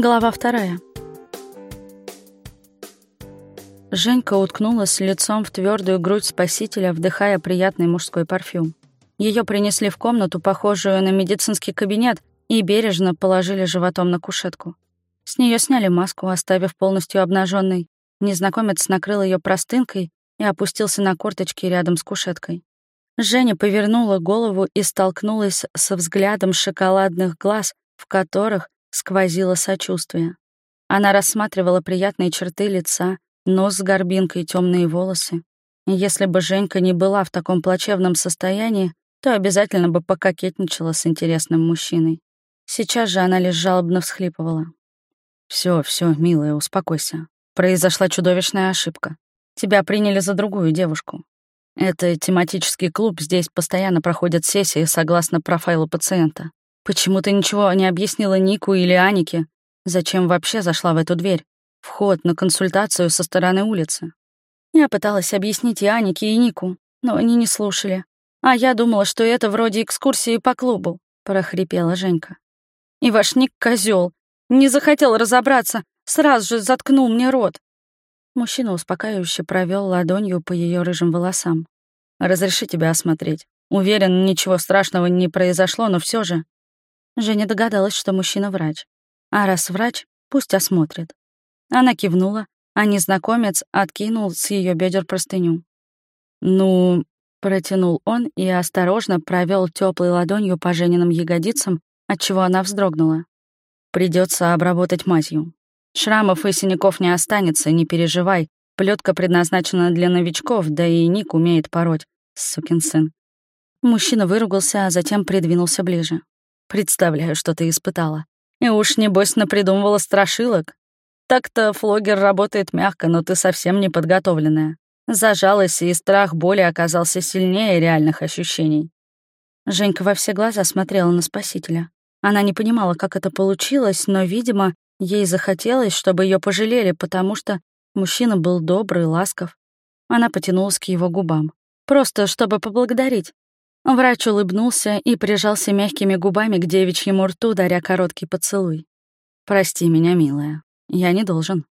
Глава вторая. Женька уткнулась лицом в твердую грудь спасителя, вдыхая приятный мужской парфюм. Ее принесли в комнату, похожую на медицинский кабинет, и бережно положили животом на кушетку. С нее сняли маску, оставив полностью обнаженной. Незнакомец накрыл ее простынкой и опустился на корточки рядом с кушеткой. Женя повернула голову и столкнулась со взглядом шоколадных глаз, в которых сквозило сочувствие. Она рассматривала приятные черты лица, нос с горбинкой, темные волосы. И если бы Женька не была в таком плачевном состоянии, то обязательно бы пококетничала с интересным мужчиной. Сейчас же она лишь жалобно всхлипывала. Все, все, милая, успокойся. Произошла чудовищная ошибка. Тебя приняли за другую девушку. Это тематический клуб, здесь постоянно проходят сессии согласно профайлу пациента. Почему ты ничего не объяснила Нику или Анике? Зачем вообще зашла в эту дверь? Вход на консультацию со стороны улицы. Я пыталась объяснить и Анике, и Нику, но они не слушали. А я думала, что это вроде экскурсии по клубу, прохрипела Женька. И ваш Ник козел, Не захотел разобраться, сразу же заткнул мне рот. Мужчина успокаивающе провел ладонью по ее рыжим волосам. «Разреши тебя осмотреть. Уверен, ничего страшного не произошло, но все же...» Женя догадалась, что мужчина врач. А раз врач, пусть осмотрит. Она кивнула, а незнакомец откинул с ее бедер простыню. «Ну...» — протянул он и осторожно провел теплой ладонью по Жениным ягодицам, отчего она вздрогнула. Придется обработать мазью. Шрамов и синяков не останется, не переживай. Плетка предназначена для новичков, да и Ник умеет пороть, сукин сын. Мужчина выругался, а затем придвинулся ближе. Представляю, что ты испытала. И уж, небось, напридумывала страшилок. Так-то флогер работает мягко, но ты совсем не подготовленная. Зажалась, и страх боли оказался сильнее реальных ощущений. Женька во все глаза смотрела на спасителя. Она не понимала, как это получилось, но, видимо, ей захотелось, чтобы ее пожалели, потому что мужчина был добрый, ласков. Она потянулась к его губам. Просто чтобы поблагодарить. Врач улыбнулся и прижался мягкими губами к девичьему рту, даря короткий поцелуй. «Прости меня, милая. Я не должен».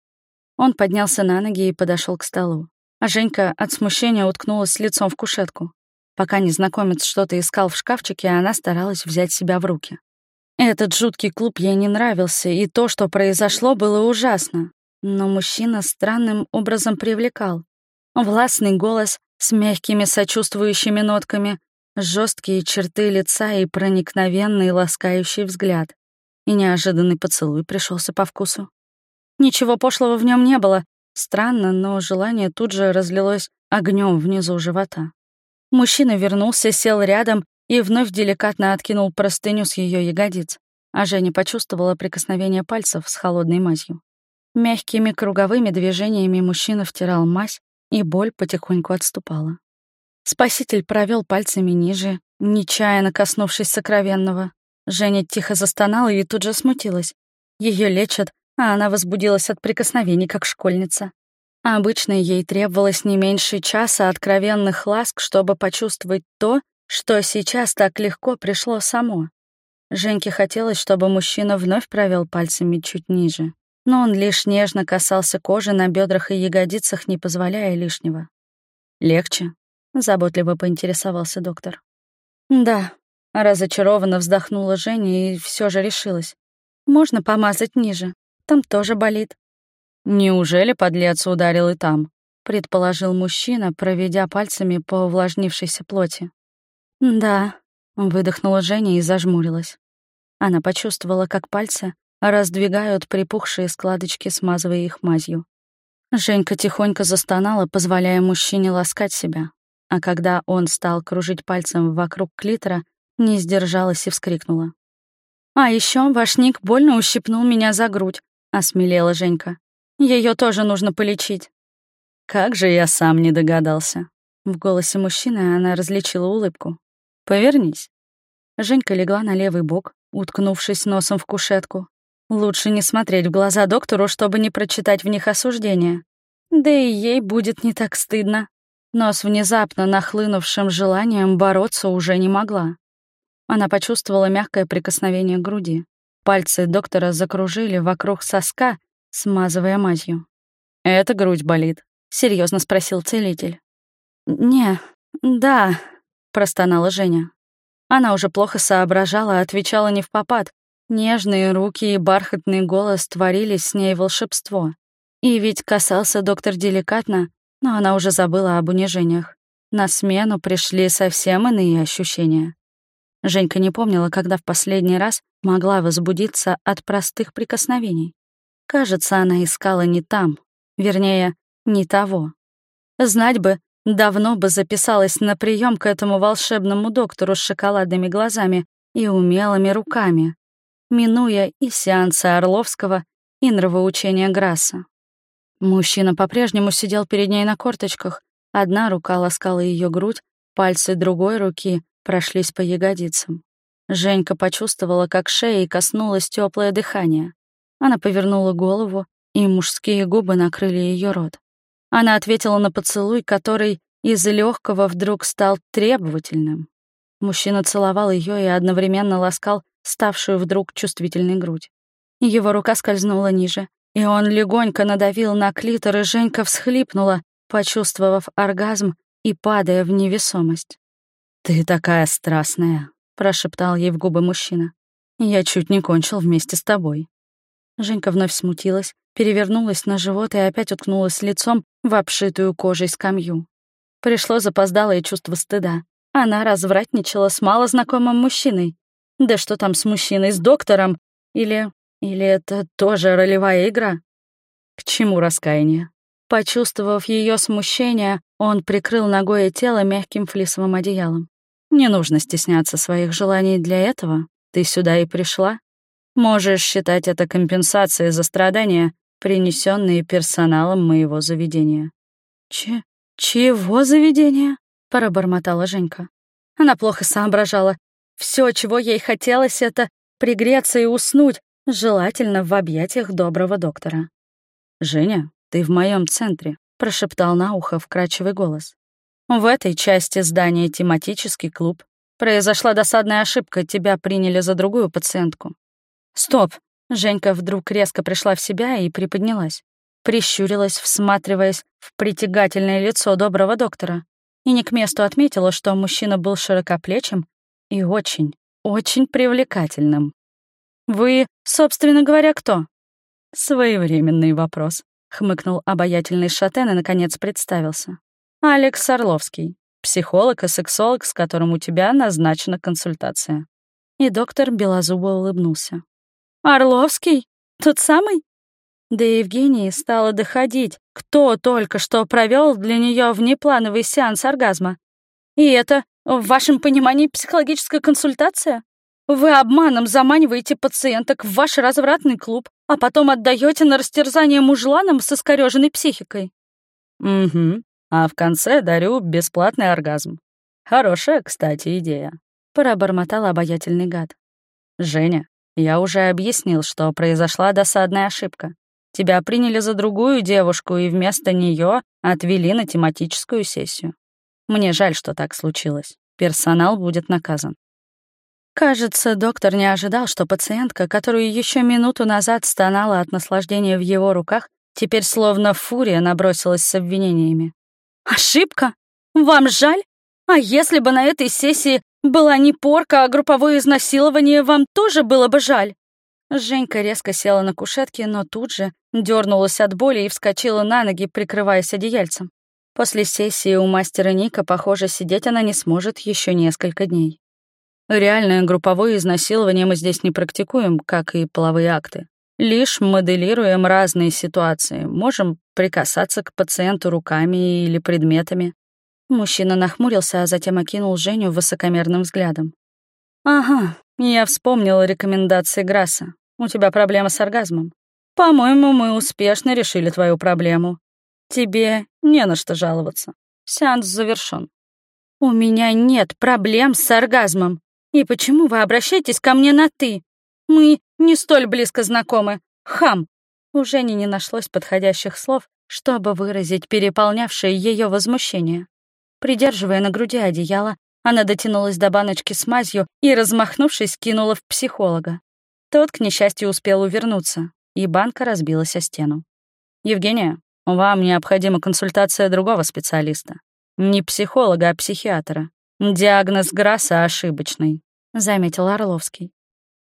Он поднялся на ноги и подошел к столу. А Женька от смущения уткнулась лицом в кушетку. Пока незнакомец что-то искал в шкафчике, она старалась взять себя в руки. Этот жуткий клуб ей не нравился, и то, что произошло, было ужасно. Но мужчина странным образом привлекал. Властный голос с мягкими сочувствующими нотками, жесткие черты лица и проникновенный ласкающий взгляд. И неожиданный поцелуй пришелся по вкусу. Ничего пошлого в нем не было. Странно, но желание тут же разлилось огнем внизу живота. Мужчина вернулся, сел рядом и вновь деликатно откинул простыню с ее ягодиц, а Женя почувствовала прикосновение пальцев с холодной мазью. Мягкими круговыми движениями мужчина втирал мазь, и боль потихоньку отступала. Спаситель провел пальцами ниже, нечаянно коснувшись сокровенного. Женя тихо застонала и тут же смутилась. Ее лечат, а она возбудилась от прикосновений, как школьница. обычно ей требовалось не меньше часа откровенных ласк, чтобы почувствовать то, что сейчас так легко пришло само. Женьке хотелось, чтобы мужчина вновь провел пальцами чуть ниже, но он лишь нежно касался кожи на бедрах и ягодицах, не позволяя лишнего. «Легче?» — заботливо поинтересовался доктор. «Да», — разочарованно вздохнула Женя и все же решилась. «Можно помазать ниже, там тоже болит». «Неужели подлец ударил и там?» — предположил мужчина, проведя пальцами по увлажнившейся плоти. «Да», — выдохнула Женя и зажмурилась. Она почувствовала, как пальцы раздвигают припухшие складочки, смазывая их мазью. Женька тихонько застонала, позволяя мужчине ласкать себя а когда он стал кружить пальцем вокруг клитора, не сдержалась и вскрикнула. «А еще ваш Ник больно ущипнул меня за грудь», — осмелела Женька. Ее тоже нужно полечить». «Как же я сам не догадался». В голосе мужчины она различила улыбку. «Повернись». Женька легла на левый бок, уткнувшись носом в кушетку. Лучше не смотреть в глаза доктору, чтобы не прочитать в них осуждение. Да и ей будет не так стыдно но с внезапно нахлынувшим желанием бороться уже не могла. Она почувствовала мягкое прикосновение к груди. Пальцы доктора закружили вокруг соска, смазывая мазью. «Это грудь болит?» — серьезно спросил целитель. «Не, да», — простонала Женя. Она уже плохо соображала, отвечала не в попад. Нежные руки и бархатный голос творили с ней волшебство. И ведь касался доктор деликатно, но она уже забыла об унижениях. На смену пришли совсем иные ощущения. Женька не помнила, когда в последний раз могла возбудиться от простых прикосновений. Кажется, она искала не там, вернее, не того. Знать бы, давно бы записалась на прием к этому волшебному доктору с шоколадными глазами и умелыми руками, минуя и сеансы Орловского, и нравоучения Грасса. Мужчина по-прежнему сидел перед ней на корточках, одна рука ласкала ее грудь, пальцы другой руки прошлись по ягодицам. Женька почувствовала, как шеей коснулось теплое дыхание. Она повернула голову, и мужские губы накрыли ее рот. Она ответила на поцелуй, который из легкого вдруг стал требовательным. Мужчина целовал ее и одновременно ласкал ставшую вдруг чувствительной грудь. Его рука скользнула ниже, и он легонько надавил на клитор, и Женька всхлипнула, почувствовав оргазм и падая в невесомость. «Ты такая страстная», — прошептал ей в губы мужчина. «Я чуть не кончил вместе с тобой». Женька вновь смутилась, перевернулась на живот и опять уткнулась лицом в обшитую кожей скамью. Пришло запоздалое чувство стыда. Она развратничала с малознакомым мужчиной. Да что там с мужчиной, с доктором? Или или это тоже ролевая игра? К чему раскаяние? Почувствовав ее смущение, он прикрыл ногой тело мягким флисовым одеялом. Не нужно стесняться своих желаний для этого. Ты сюда и пришла. Можешь считать это компенсацией за страдания, принесенные персоналом моего заведения. Че? Чего заведения? пробормотала Женька. Она плохо соображала. Все, чего ей хотелось, это пригреться и уснуть, желательно в объятиях доброго доктора. «Женя, ты в моем центре», — прошептал на ухо вкрадчивый голос. «В этой части здания тематический клуб. Произошла досадная ошибка, тебя приняли за другую пациентку». «Стоп!» — Женька вдруг резко пришла в себя и приподнялась. Прищурилась, всматриваясь в притягательное лицо доброго доктора. И не к месту отметила, что мужчина был широкоплечим и очень, очень привлекательным. «Вы, собственно говоря, кто?» «Своевременный вопрос», — хмыкнул обаятельный шатен и, наконец, представился. «Алекс Орловский, психолог и сексолог, с которым у тебя назначена консультация». И доктор белозубо улыбнулся. «Орловский? Тот самый?» До Евгении стало доходить, кто только что провел для нее внеплановый сеанс оргазма. «И это, в вашем понимании, психологическая консультация?» Вы обманом заманиваете пациенток в ваш развратный клуб, а потом отдаете на растерзание мужланам с искорёженной психикой. Угу. А в конце дарю бесплатный оргазм. Хорошая, кстати, идея. Пробормотал обаятельный гад. Женя, я уже объяснил, что произошла досадная ошибка. Тебя приняли за другую девушку и вместо нее отвели на тематическую сессию. Мне жаль, что так случилось. Персонал будет наказан. Кажется, доктор не ожидал, что пациентка, которую еще минуту назад стонала от наслаждения в его руках, теперь словно фурия набросилась с обвинениями. «Ошибка? Вам жаль? А если бы на этой сессии была не порка, а групповое изнасилование, вам тоже было бы жаль?» Женька резко села на кушетке, но тут же дернулась от боли и вскочила на ноги, прикрываясь одеяльцем. После сессии у мастера Ника, похоже, сидеть она не сможет еще несколько дней. Реальное групповое изнасилование мы здесь не практикуем, как и половые акты. Лишь моделируем разные ситуации, можем прикасаться к пациенту руками или предметами. Мужчина нахмурился, а затем окинул Женю высокомерным взглядом. «Ага, я вспомнила рекомендации Грасса. У тебя проблема с оргазмом. По-моему, мы успешно решили твою проблему. Тебе не на что жаловаться. Сеанс завершён». «У меня нет проблем с оргазмом», «И почему вы обращаетесь ко мне на «ты»? Мы не столь близко знакомы. Хам!» У Жени не нашлось подходящих слов, чтобы выразить переполнявшее ее возмущение. Придерживая на груди одеяло, она дотянулась до баночки с мазью и, размахнувшись, кинула в психолога. Тот, к несчастью, успел увернуться, и банка разбилась о стену. «Евгения, вам необходима консультация другого специалиста. Не психолога, а психиатра. Диагноз Грасса ошибочный», — заметил Орловский.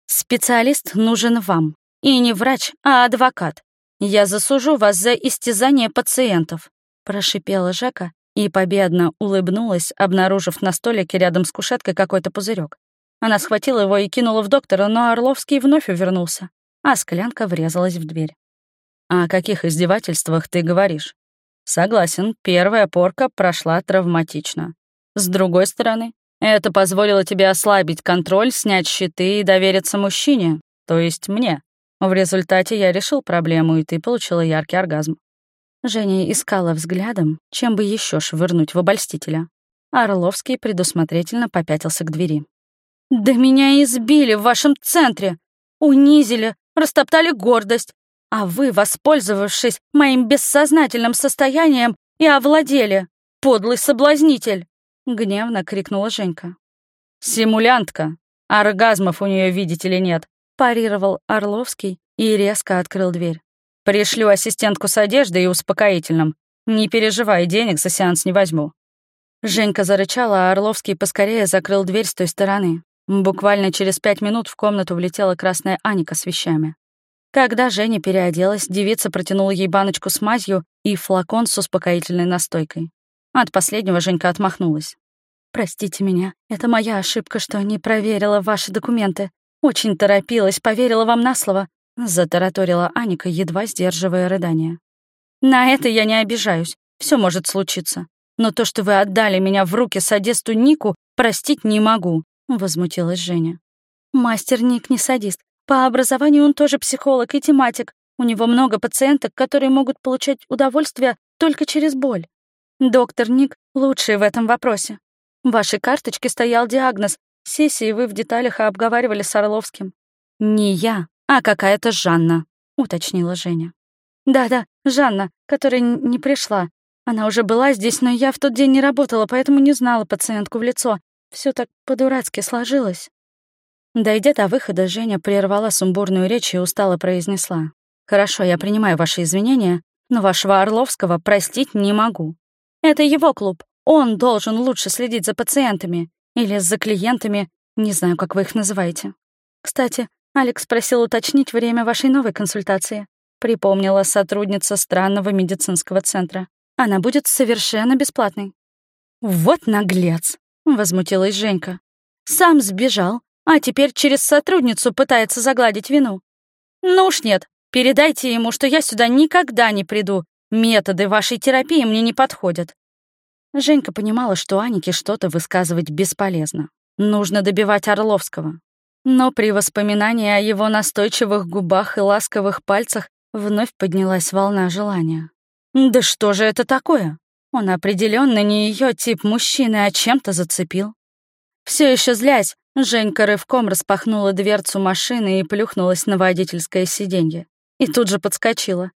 «Специалист нужен вам. И не врач, а адвокат. Я засужу вас за истязание пациентов», — прошипела Жека и победно улыбнулась, обнаружив на столике рядом с кушеткой какой-то пузырек. Она схватила его и кинула в доктора, но Орловский вновь увернулся, а склянка врезалась в дверь. «О каких издевательствах ты говоришь?» «Согласен, первая порка прошла травматично. С другой стороны, это позволило тебе ослабить контроль, снять щиты и довериться мужчине, то есть мне. В результате я решил проблему, и ты получила яркий оргазм. Женя искала взглядом, чем бы еще швырнуть в обольстителя. Орловский предусмотрительно попятился к двери. «Да меня избили в вашем центре! Унизили, растоптали гордость, а вы, воспользовавшись моим бессознательным состоянием, и овладели, подлый соблазнитель!» — гневно крикнула Женька. «Симулянтка! Оргазмов у нее видите ли, нет!» — парировал Орловский и резко открыл дверь. Пришлю ассистентку с одеждой и успокоительным. Не переживай, денег за сеанс не возьму». Женька зарычала, а Орловский поскорее закрыл дверь с той стороны. Буквально через пять минут в комнату влетела красная Аника с вещами. Когда Женя переоделась, девица протянула ей баночку с мазью и флакон с успокоительной настойкой. От последнего Женька отмахнулась. «Простите меня, это моя ошибка, что не проверила ваши документы. Очень торопилась, поверила вам на слово. — затараторила Аника, едва сдерживая рыдание. «На это я не обижаюсь. Все может случиться. Но то, что вы отдали меня в руки садисту Нику, простить не могу», — возмутилась Женя. «Мастер Ник не садист. По образованию он тоже психолог и тематик. У него много пациенток, которые могут получать удовольствие только через боль. Доктор Ник лучший в этом вопросе. В вашей карточке стоял диагноз. Сессии вы в деталях обговаривали с Орловским. Не я, «А какая-то Жанна», — уточнила Женя. «Да-да, Жанна, которая не пришла. Она уже была здесь, но я в тот день не работала, поэтому не знала пациентку в лицо. Все так по-дурацки сложилось». Дойдя до выхода, Женя прервала сумбурную речь и устало произнесла. «Хорошо, я принимаю ваши извинения, но вашего Орловского простить не могу. Это его клуб. Он должен лучше следить за пациентами. Или за клиентами, не знаю, как вы их называете. Кстати, Алекс просил уточнить время вашей новой консультации. Припомнила сотрудница странного медицинского центра. Она будет совершенно бесплатной. «Вот наглец!» — возмутилась Женька. «Сам сбежал, а теперь через сотрудницу пытается загладить вину. Ну уж нет, передайте ему, что я сюда никогда не приду. Методы вашей терапии мне не подходят». Женька понимала, что Анике что-то высказывать бесполезно. Нужно добивать Орловского. Но при воспоминании о его настойчивых губах и ласковых пальцах вновь поднялась волна желания. «Да что же это такое? Он определенно не ее тип мужчины, а чем-то зацепил». Все еще злясь, Женька рывком распахнула дверцу машины и плюхнулась на водительское сиденье. И тут же подскочила.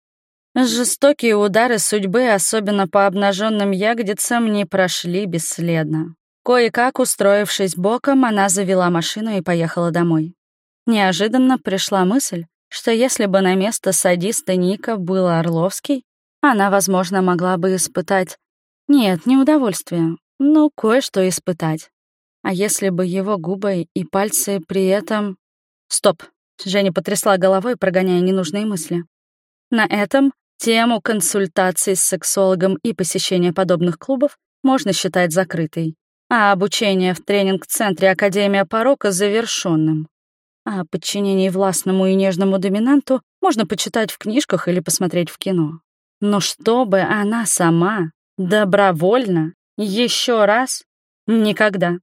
Жестокие удары судьбы, особенно по обнаженным ягодицам, не прошли бесследно. Кое-как, устроившись боком, она завела машину и поехала домой. Неожиданно пришла мысль, что если бы на место садиста Ника был Орловский, она, возможно, могла бы испытать... Нет, не удовольствие, но кое-что испытать. А если бы его губы и пальцы при этом... Стоп! Женя потрясла головой, прогоняя ненужные мысли. На этом тему консультаций с сексологом и посещения подобных клубов можно считать закрытой а обучение в тренинг-центре Академия порока завершенным. О подчинении властному и нежному доминанту можно почитать в книжках или посмотреть в кино. Но чтобы она сама, добровольно, еще раз, никогда.